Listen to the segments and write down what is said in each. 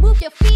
Move your feet.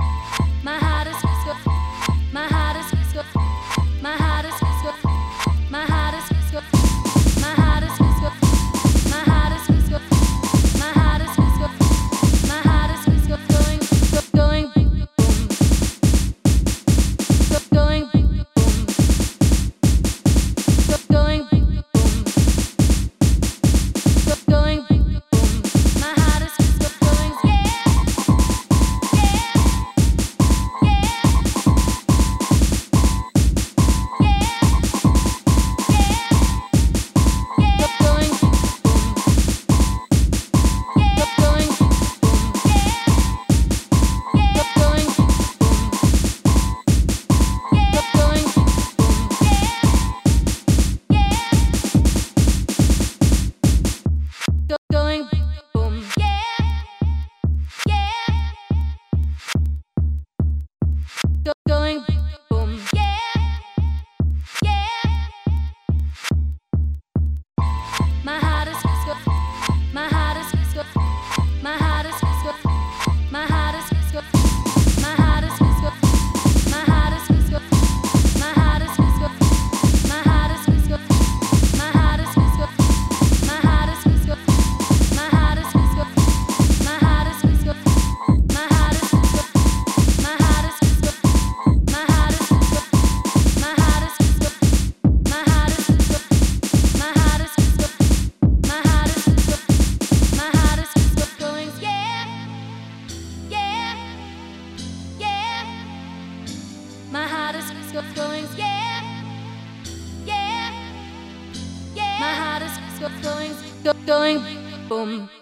goes going yeah, yeah, yeah. My heart is going, going, boom.